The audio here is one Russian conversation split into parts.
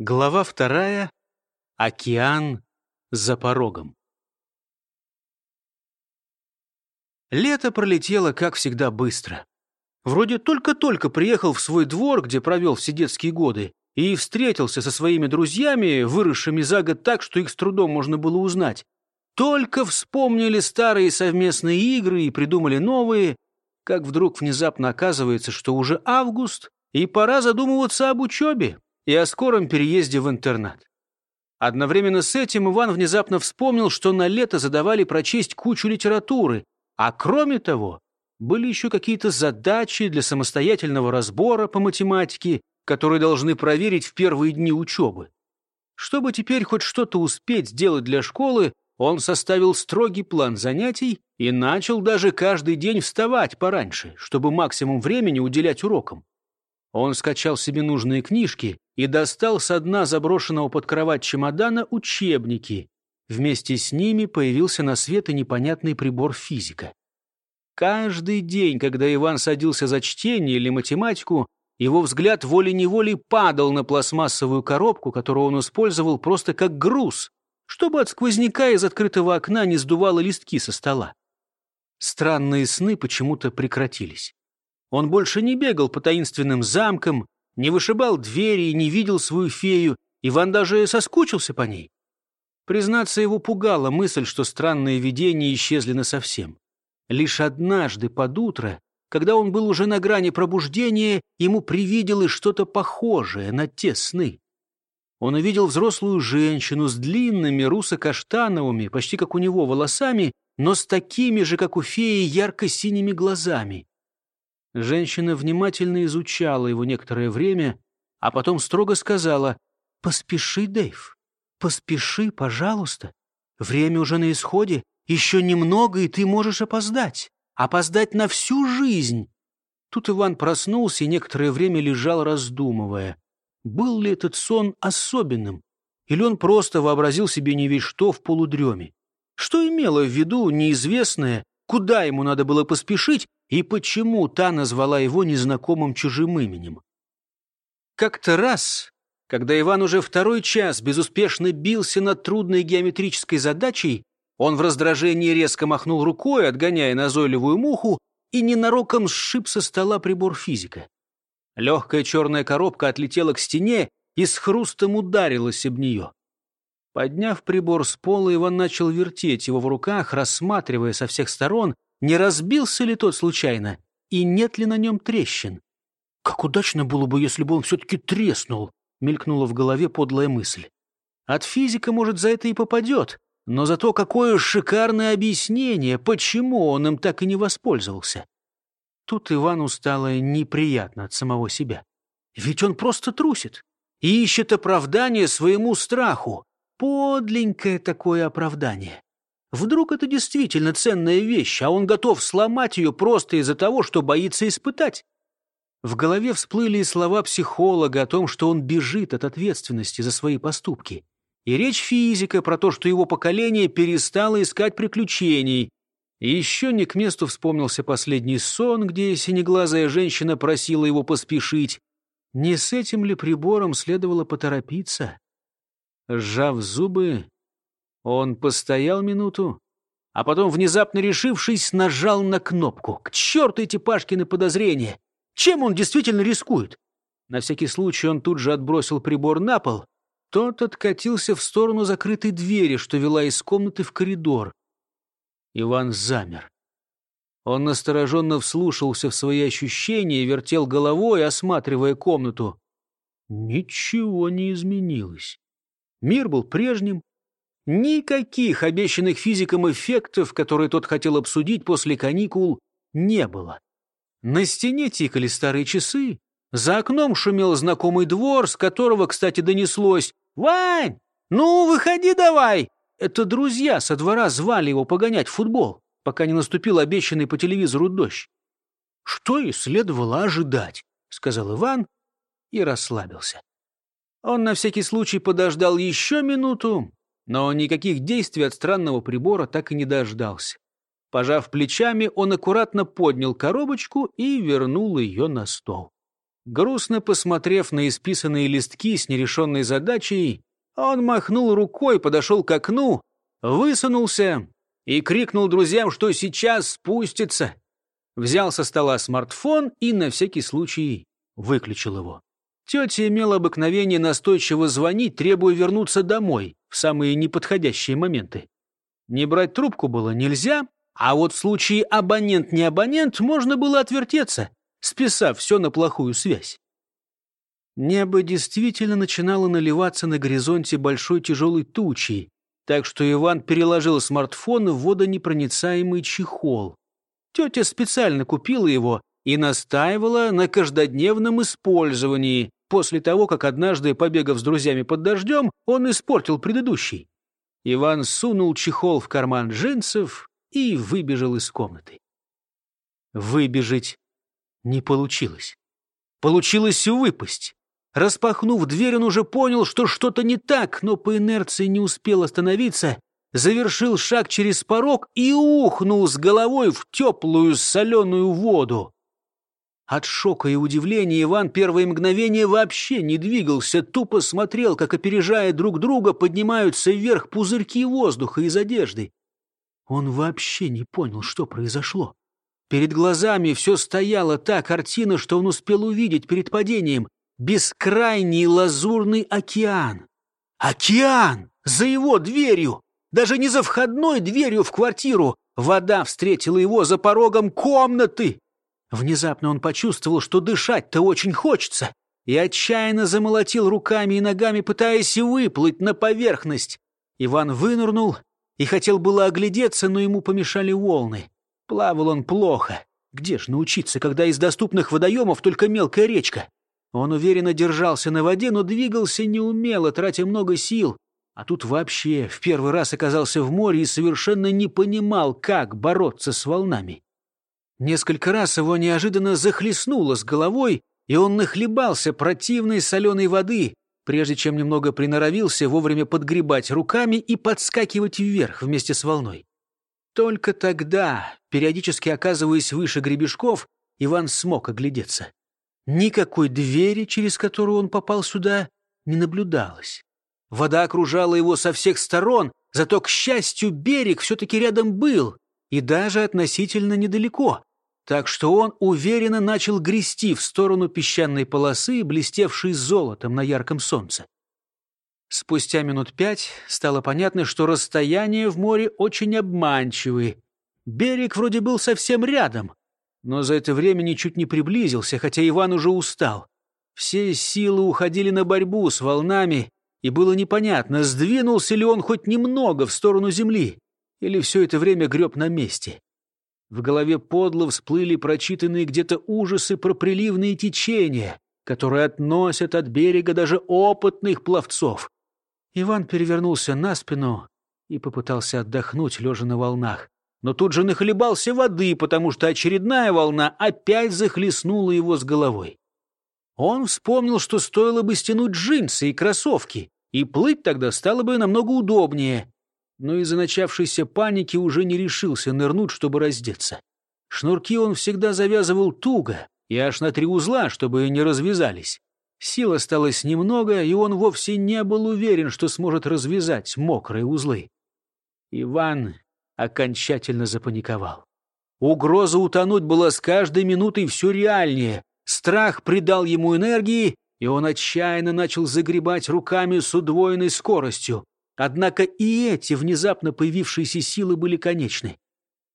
Глава вторая. Океан за порогом. Лето пролетело, как всегда, быстро. Вроде только-только приехал в свой двор, где провел все детские годы, и встретился со своими друзьями, выросшими за год так, что их с трудом можно было узнать. Только вспомнили старые совместные игры и придумали новые, как вдруг внезапно оказывается, что уже август, и пора задумываться об учебе и о скором переезде в интернат. Одновременно с этим Иван внезапно вспомнил, что на лето задавали прочесть кучу литературы, а кроме того, были еще какие-то задачи для самостоятельного разбора по математике, которые должны проверить в первые дни учебы. Чтобы теперь хоть что-то успеть сделать для школы, он составил строгий план занятий и начал даже каждый день вставать пораньше, чтобы максимум времени уделять урокам. Он скачал себе нужные книжки и достал со дна заброшенного под кровать чемодана учебники. Вместе с ними появился на свет и непонятный прибор физика. Каждый день, когда Иван садился за чтение или математику, его взгляд волей-неволей падал на пластмассовую коробку, которую он использовал просто как груз, чтобы от сквозняка из открытого окна не сдувало листки со стола. Странные сны почему-то прекратились. Он больше не бегал по таинственным замкам, не вышибал двери и не видел свою фею. Иван даже соскучился по ней. Признаться, его пугала мысль, что странные видения исчезли насовсем. Лишь однажды под утро, когда он был уже на грани пробуждения, ему привиделось что-то похожее на те сны. Он увидел взрослую женщину с длинными русо-каштановыми, почти как у него, волосами, но с такими же, как у феи, ярко-синими глазами. Женщина внимательно изучала его некоторое время, а потом строго сказала «Поспеши, Дэйв, поспеши, пожалуйста. Время уже на исходе, еще немного, и ты можешь опоздать. Опоздать на всю жизнь». Тут Иван проснулся и некоторое время лежал, раздумывая. Был ли этот сон особенным? Или он просто вообразил себе не весь что в полудреме? Что имело в виду неизвестное, куда ему надо было поспешить, и почему та назвала его незнакомым чужим именем. Как-то раз, когда Иван уже второй час безуспешно бился над трудной геометрической задачей, он в раздражении резко махнул рукой, отгоняя назойливую муху, и ненароком сшиб со стола прибор физика. Легкая черная коробка отлетела к стене и с хрустом ударилась об нее. Подняв прибор с пола, Иван начал вертеть его в руках, рассматривая со всех сторон, не разбился ли тот случайно и нет ли на нем трещин. «Как удачно было бы, если бы он все-таки треснул!» — мелькнула в голове подлая мысль. «От физика, может, за это и попадет, но зато какое шикарное объяснение, почему он им так и не воспользовался!» Тут Ивану стало неприятно от самого себя. Ведь он просто трусит и ищет оправдание своему страху. Подленькое такое оправдание. Вдруг это действительно ценная вещь, а он готов сломать ее просто из-за того, что боится испытать. В голове всплыли слова психолога о том, что он бежит от ответственности за свои поступки. И речь физика про то, что его поколение перестало искать приключений. И еще не к месту вспомнился последний сон, где синеглазая женщина просила его поспешить. Не с этим ли прибором следовало поторопиться? Сжав зубы, он постоял минуту, а потом, внезапно решившись, нажал на кнопку. К черту эти Пашкины подозрения! Чем он действительно рискует? На всякий случай он тут же отбросил прибор на пол. Тот откатился в сторону закрытой двери, что вела из комнаты в коридор. Иван замер. Он настороженно вслушался в свои ощущения, вертел головой, осматривая комнату. Ничего не изменилось. Мир был прежним, Никаких обещанных физиком эффектов, которые тот хотел обсудить после каникул, не было. На стене тикали старые часы, за окном шумел знакомый двор, с которого, кстати, донеслось «Вань, ну, выходи давай!» Это друзья со двора звали его погонять в футбол, пока не наступил обещанный по телевизору дождь. «Что и следовало ожидать», — сказал Иван и расслабился. Он на всякий случай подождал еще минуту, но никаких действий от странного прибора так и не дождался. Пожав плечами, он аккуратно поднял коробочку и вернул ее на стол. Грустно посмотрев на исписанные листки с нерешенной задачей, он махнул рукой, подошел к окну, высунулся и крикнул друзьям, что сейчас спустится. Взял со стола смартфон и на всякий случай выключил его. Тетя имела обыкновение настойчиво звонить, требуя вернуться домой в самые неподходящие моменты. Не брать трубку было нельзя, а вот в случае абонент не абонент можно было отвертеться, списав все на плохую связь. Небо действительно начинало наливаться на горизонте большой тяжелой тучей, так что Иван переложил смартфон в водонепроницаемый чехол. Тетя специально купила его и настаивала на каждодневном использовании, после того, как однажды, побегав с друзьями под дождем, он испортил предыдущий. Иван сунул чехол в карман джинсов и выбежал из комнаты. Выбежать не получилось. Получилось выпасть. Распахнув дверь, он уже понял, что что-то не так, но по инерции не успел остановиться, завершил шаг через порог и ухнул с головой в теплую соленую воду. От шока и удивления Иван первое мгновение вообще не двигался, тупо смотрел, как, опережая друг друга, поднимаются вверх пузырьки воздуха из одежды. Он вообще не понял, что произошло. Перед глазами все стояла та картина, что он успел увидеть перед падением. Бескрайний лазурный океан. Океан! За его дверью! Даже не за входной дверью в квартиру. Вода встретила его за порогом комнаты. Внезапно он почувствовал, что дышать-то очень хочется, и отчаянно замолотил руками и ногами, пытаясь выплыть на поверхность. Иван вынырнул и хотел было оглядеться, но ему помешали волны. Плавал он плохо. Где ж научиться, когда из доступных водоемов только мелкая речка? Он уверенно держался на воде, но двигался неумело, тратя много сил. А тут вообще в первый раз оказался в море и совершенно не понимал, как бороться с волнами. Несколько раз его неожиданно захлестнуло с головой, и он нахлебался противной соленой воды, прежде чем немного приноровился вовремя подгребать руками и подскакивать вверх вместе с волной. Только тогда, периодически оказываясь выше гребешков, Иван смог оглядеться. Никакой двери, через которую он попал сюда, не наблюдалось. Вода окружала его со всех сторон, зато, к счастью, берег все-таки рядом был, и даже относительно недалеко так что он уверенно начал грести в сторону песчаной полосы, блестевшей золотом на ярком солнце. Спустя минут пять стало понятно, что расстояние в море очень обманчивые. Берег вроде был совсем рядом, но за это время ничуть не приблизился, хотя Иван уже устал. Все силы уходили на борьбу с волнами, и было непонятно, сдвинулся ли он хоть немного в сторону земли, или все это время греб на месте. В голове подло всплыли прочитанные где-то ужасы про приливные течения, которые относят от берега даже опытных пловцов. Иван перевернулся на спину и попытался отдохнуть, лежа на волнах. Но тут же нахлебался воды, потому что очередная волна опять захлестнула его с головой. Он вспомнил, что стоило бы стянуть джинсы и кроссовки, и плыть тогда стало бы намного удобнее но из-за начавшейся паники уже не решился нырнуть, чтобы раздеться. Шнурки он всегда завязывал туго, и аж на три узла, чтобы не развязались. Сил осталось немного, и он вовсе не был уверен, что сможет развязать мокрые узлы. Иван окончательно запаниковал. Угроза утонуть была с каждой минутой все реальнее. Страх придал ему энергии, и он отчаянно начал загребать руками с удвоенной скоростью. Однако и эти внезапно появившиеся силы были конечны.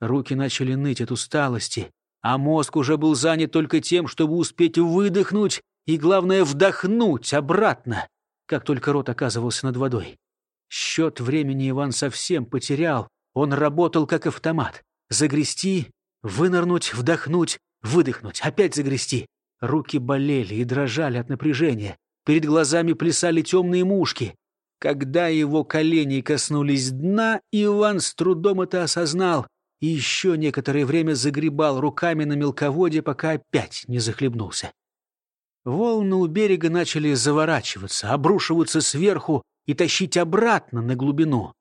Руки начали ныть от усталости, а мозг уже был занят только тем, чтобы успеть выдохнуть и, главное, вдохнуть обратно, как только рот оказывался над водой. Счет времени Иван совсем потерял, он работал как автомат. Загрести, вынырнуть, вдохнуть, выдохнуть, опять загрести. Руки болели и дрожали от напряжения. Перед глазами плясали темные мушки. Когда его колени коснулись дна, Иван с трудом это осознал и еще некоторое время загребал руками на мелководье, пока опять не захлебнулся. Волны у берега начали заворачиваться, обрушиваться сверху и тащить обратно на глубину.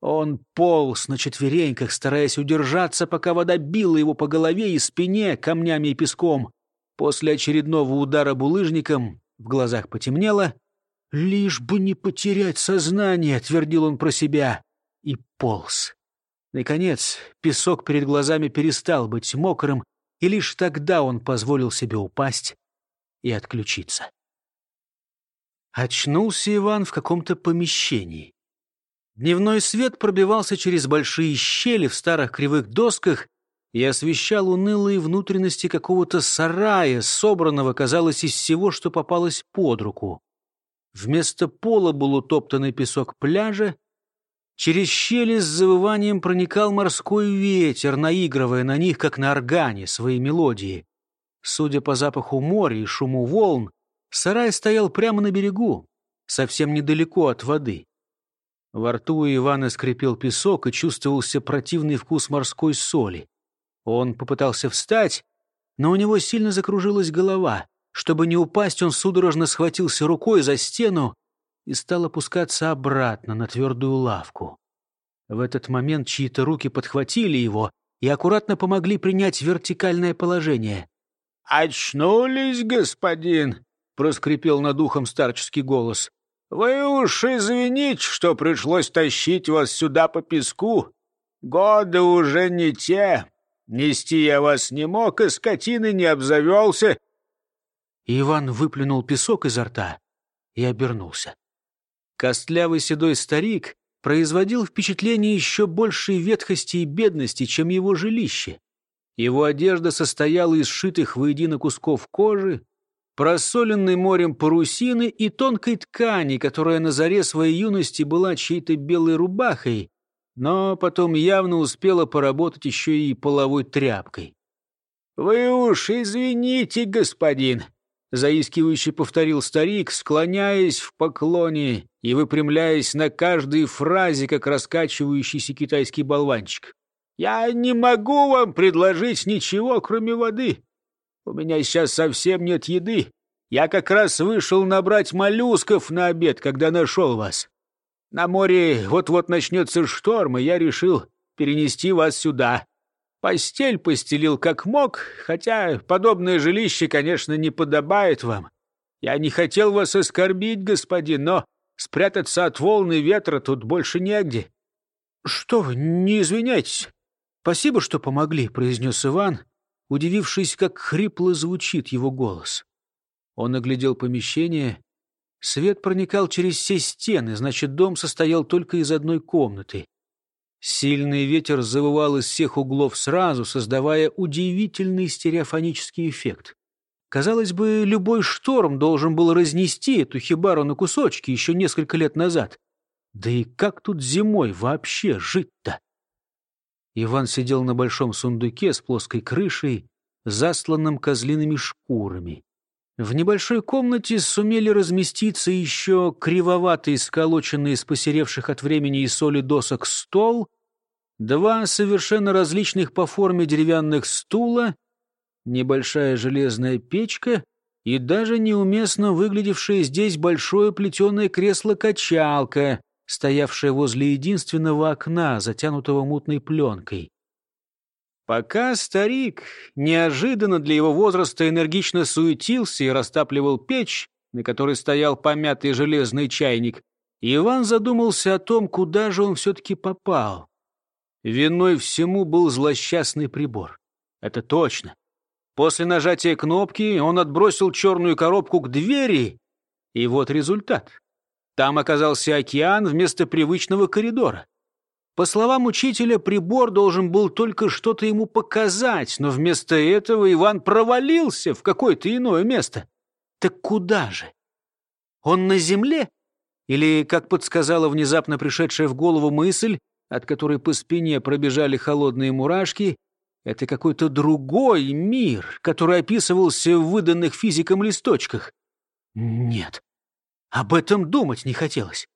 Он полз на четвереньках, стараясь удержаться, пока вода била его по голове и спине камнями и песком. После очередного удара булыжником в глазах потемнело. «Лишь бы не потерять сознание», — твердил он про себя, и полз. Наконец, песок перед глазами перестал быть мокрым, и лишь тогда он позволил себе упасть и отключиться. Очнулся Иван в каком-то помещении. Дневной свет пробивался через большие щели в старых кривых досках и освещал унылые внутренности какого-то сарая, собранного, казалось, из всего, что попалось под руку. Вместо пола был утоптанный песок пляжа, через щели с завыванием проникал морской ветер, наигрывая на них, как на органе, свои мелодии. Судя по запаху моря и шуму волн, сарай стоял прямо на берегу, совсем недалеко от воды. Во рту Ивана скрипел песок и чувствовался противный вкус морской соли. Он попытался встать, но у него сильно закружилась голова. Чтобы не упасть, он судорожно схватился рукой за стену и стал опускаться обратно на твердую лавку. В этот момент чьи-то руки подхватили его и аккуратно помогли принять вертикальное положение. «Очнулись, господин!» — проскрипел над ухом старческий голос. «Вы уж извините, что пришлось тащить вас сюда по песку. Годы уже не те, Нести я вас не мог, и скотины не обзавелся. Иван выплюнул песок изо рта и обернулся. Костлявый седой старик производил впечатление еще большей ветхости и бедности, чем его жилище. Его одежда состояла из сшитых воедино кусков кожи, просоленной морем парусины и тонкой ткани, которая на заре своей юности была чьей-то белой рубахой, но потом явно успела поработать еще и половой тряпкой. «Вы уж извините, господин!» — заискивающе повторил старик, склоняясь в поклоне и выпрямляясь на каждой фразе, как раскачивающийся китайский болванчик. «Я не могу вам предложить ничего, кроме воды. У меня сейчас совсем нет еды. Я как раз вышел набрать моллюсков на обед, когда нашел вас. На море вот-вот начнется шторм, и я решил перенести вас сюда. Постель постелил как мог, хотя подобное жилище, конечно, не подобает вам. Я не хотел вас оскорбить, господин, но спрятаться от волны ветра тут больше негде. — Что вы, не извиняйтесь. Спасибо, что помогли, — произнес Иван, удивившись, как хрипло звучит его голос. Он оглядел помещение Свет проникал через все стены, значит, дом состоял только из одной комнаты. Сильный ветер завывал из всех углов сразу, создавая удивительный стереофонический эффект. Казалось бы, любой шторм должен был разнести эту хибару на кусочки еще несколько лет назад. Да и как тут зимой вообще жить-то? Иван сидел на большом сундуке с плоской крышей, засланным козлиными шкурами. В небольшой комнате сумели разместиться еще кривоватый, сколоченный из посеревших от времени и соли досок стол, два совершенно различных по форме деревянных стула, небольшая железная печка и даже неуместно выглядевшее здесь большое плетеное кресло-качалка, стоявшее возле единственного окна, затянутого мутной пленкой. Пока старик неожиданно для его возраста энергично суетился и растапливал печь, на которой стоял помятый железный чайник, Иван задумался о том, куда же он все-таки попал. Виной всему был злосчастный прибор. Это точно. После нажатия кнопки он отбросил черную коробку к двери, и вот результат. Там оказался океан вместо привычного коридора. По словам учителя, прибор должен был только что-то ему показать, но вместо этого Иван провалился в какое-то иное место. Так куда же? Он на земле? Или, как подсказала внезапно пришедшая в голову мысль, от которой по спине пробежали холодные мурашки, это какой-то другой мир, который описывался в выданных физикам листочках? Нет, об этом думать не хотелось.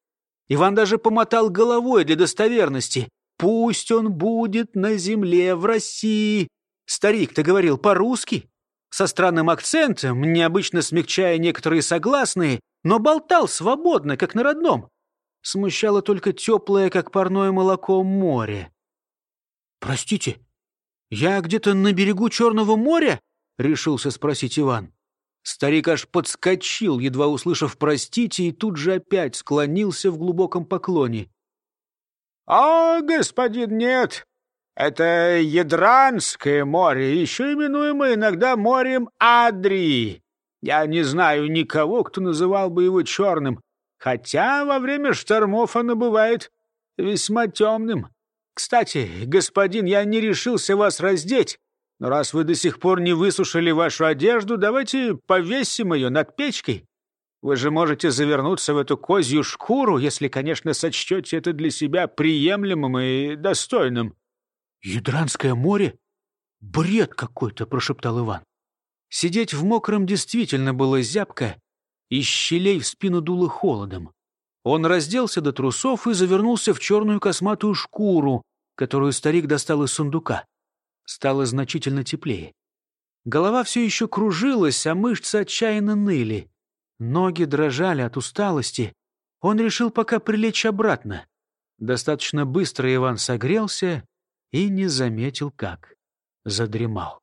Иван даже помотал головой для достоверности. «Пусть он будет на земле в России!» Старик-то говорил по-русски, со странным акцентом, необычно смягчая некоторые согласные, но болтал свободно, как на родном. Смущало только теплое, как парное молоко, море. «Простите, я где-то на берегу Черного моря?» решился спросить Иван. Старик аж подскочил, едва услышав «простите», и тут же опять склонился в глубоком поклоне. «О, господин, нет! Это Ядранское море, еще именуемое иногда морем Адрии. Я не знаю никого, кто называл бы его черным, хотя во время штормов оно бывает весьма темным. Кстати, господин, я не решился вас раздеть, раз вы до сих пор не высушили вашу одежду, давайте повесим ее над печкой. Вы же можете завернуться в эту козью шкуру, если, конечно, сочтете это для себя приемлемым и достойным». «Ядранское море? Бред какой-то!» — прошептал Иван. Сидеть в мокром действительно было зябко, из щелей в спину дуло холодом. Он разделся до трусов и завернулся в черную косматую шкуру, которую старик достал из сундука. Стало значительно теплее. Голова все еще кружилась, а мышцы отчаянно ныли. Ноги дрожали от усталости. Он решил пока прилечь обратно. Достаточно быстро Иван согрелся и не заметил, как задремал.